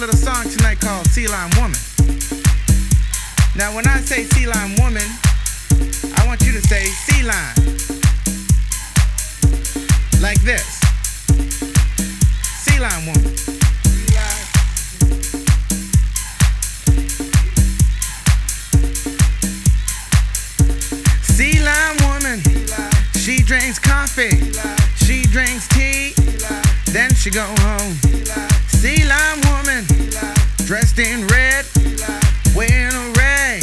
Gonna a little song tonight called Sea Lion Woman. Now, when I say Sea Lion Woman, I want you to say Sea Lion. Like this Sea Lion Woman. Sea Lion Woman. She drinks coffee. She drinks tea. Then she go home. Sea Lion Woman. Dressed in red. Wearing a rag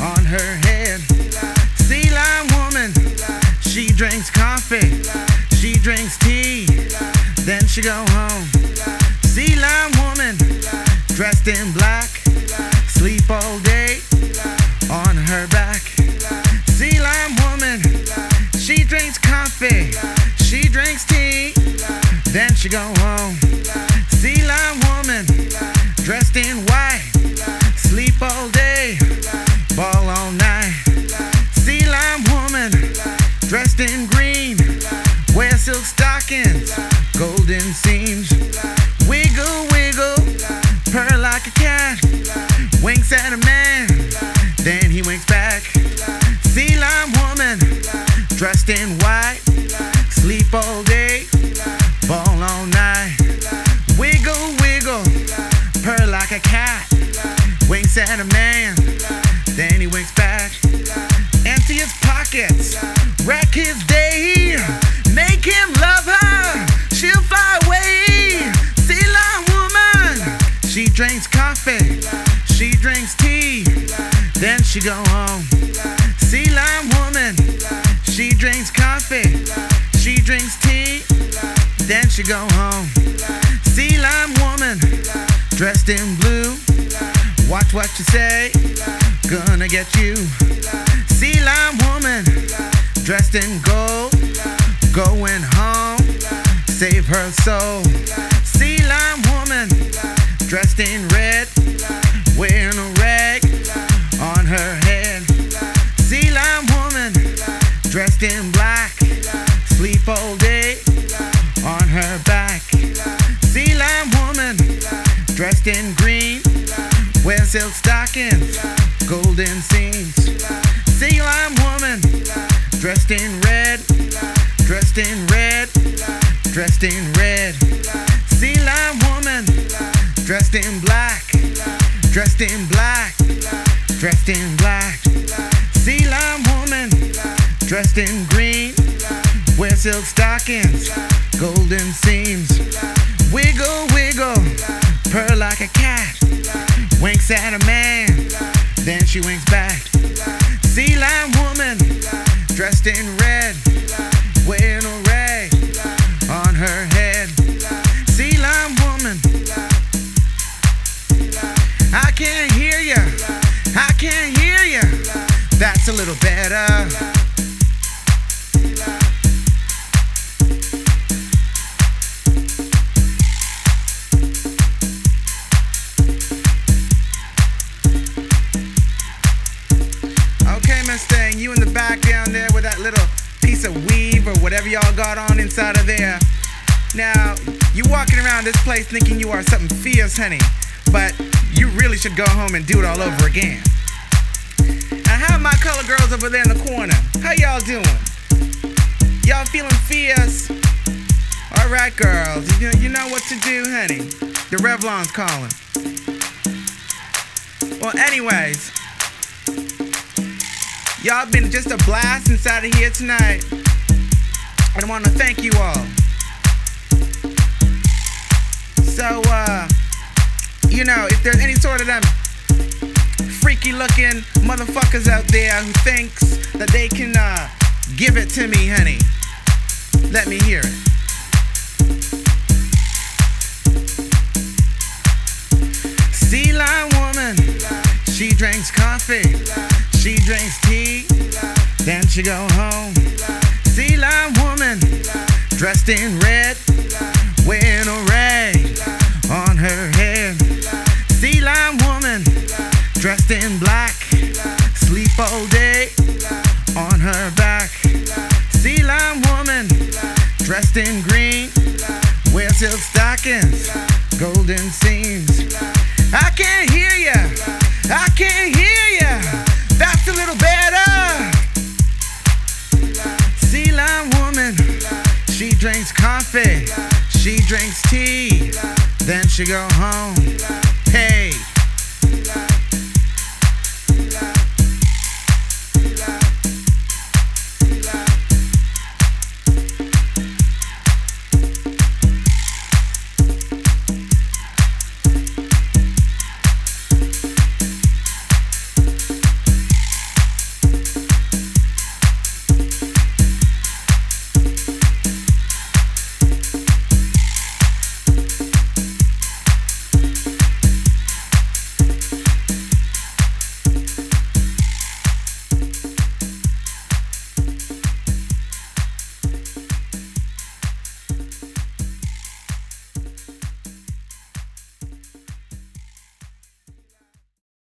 on her head. Sea Lion Woman. She drinks coffee. She drinks tea. Then she go home. Sea Lion Woman. Dressed in black. Sleep all day on her back. Sea Lion Woman. She drinks coffee. She drinks tea. Then she go home. Seams. Wiggle, wiggle. Purr like a cat. Winks at a man. Then he winks back. Sea Lion Woman. Dressed in white. Sleep all day. Ball all night. Wiggle, wiggle. Purr like a cat. Winks at a man. Then he winks back. Empty his pockets. Wreck his day. She go home. Sea Lion Woman. She drinks coffee. She drinks tea. Then she go home. Sea Lion Woman. Dressed in blue. Watch what you say. Gonna get you. Sea Lion Woman. Dressed in gold. Going home. Save her soul. Sea Lion Woman. Dressed in Dressed in green. Wear silk stockings. Golden seams. Sea Lion Woman. Dressed in red. Dressed in red. Dressed in red. Sea Lion Woman. Dressed in black. Dressed in black. Dressed in black. Sea Lion Woman. Dressed in green. Wear silk stockings. Golden seams. Wiggle, wiggle. Purr like a cat. Winks at a man. Then she winks back. Sea Lion Woman. Dressed in red. Wearing a rag on her head. Sea Lion Woman. I can't hear ya. I can't hear ya. That's a little better. Y'all got on inside of there. Now, you walking around this place thinking you are something fierce, honey, but you really should go home and do it all over again. And how are my color girls over there in the corner? How y'all doing? Y'all feeling fierce? All right, girls, you know, you know what to do, honey. The Revlon's calling. Well, anyways, y'all been just a blast inside of here tonight. And I want to thank you all. So, uh, you know, if there's any sort of them freaky looking motherfuckers out there who thinks that they can uh, give it to me, honey, let me hear it. Sea Lion Woman, she drinks coffee, she drinks tea, then she go home. Sea Lion Woman, dressed in red, wearing a rag on her head. Sea Lion Woman, dressed in black, sleep all day on her back. Sea Lion Woman, dressed in green, wear silk stockings, golden seams. Drinks tea. Then she go home.